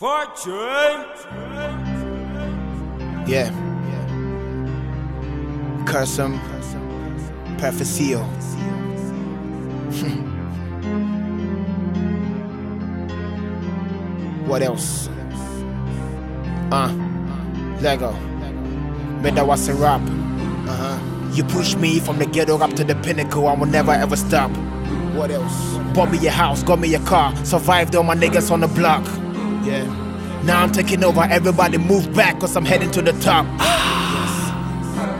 Fortune. Yeah. Cursum Perficio. what else? Uh, Lego. That was a rap. Uh huh. You push me from the ghetto up to the pinnacle, I will never ever stop. What else? Bought me a house, got me a car, survived all my niggas on the block. Yeah. Now I'm taking over, everybody move back, cause I'm heading to the top.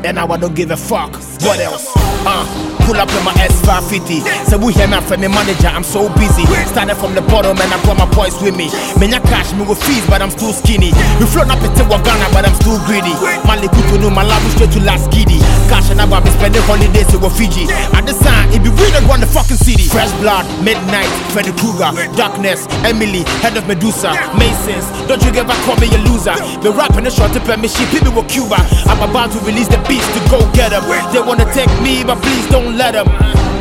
And now I don't give a fuck. What else? Uh, pull up in my S550. So we hear me from the manager, I'm so busy. Started from the bottom and I got my boys with me. Menya cash me with fees, but I'm still skinny. We float up into Ghana, but I'm still greedy. Mali kutu no my love straight to last giddy. Cash and I be spending holidays in Fiji. At the time, it be we that run the fucking city. Fresh blood, midnight, Freddy Krueger, darkness, Emily, head of Medusa, Masons. Don't you ever call me a loser? The rapping the short to me, she people with Cuba. I'm about to release the beats to go get them. They wanna take me, but please don't let them.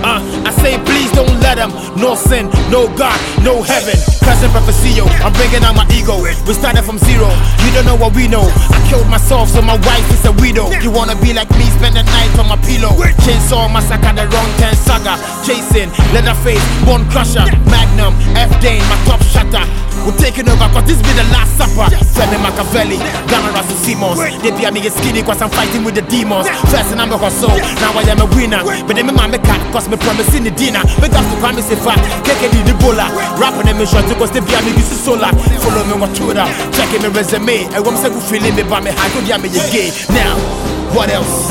Uh, I say please don't let them. No sin, no God, no heaven. Cursum Perficio, I'm bringing out my ego. We started from zero, you don't know what we know. I killed myself, so my wife is a widow. You wanna be like me, spend the night on my pillow. Chainsaw massacre, the wrong 10 saga. Chasing, Leatherface, Bone Crusher, Magnum, F Dane, my top shutter. We're taking over, cause this be the last supper. Femi Machiavelli, Ghana Russell Simmons. They be a me skinny, cause I'm fighting with the demons. First and I'm a hustle, now I am a winner. But then me man me cat, cause me promising the dinner. Me got to promise if I di the bola. Rapping them me short, cause they be a me is solar. Follow me on Twitter, checking my resume. And when me say good feeling me, but me high, go me a gay. Now, what else?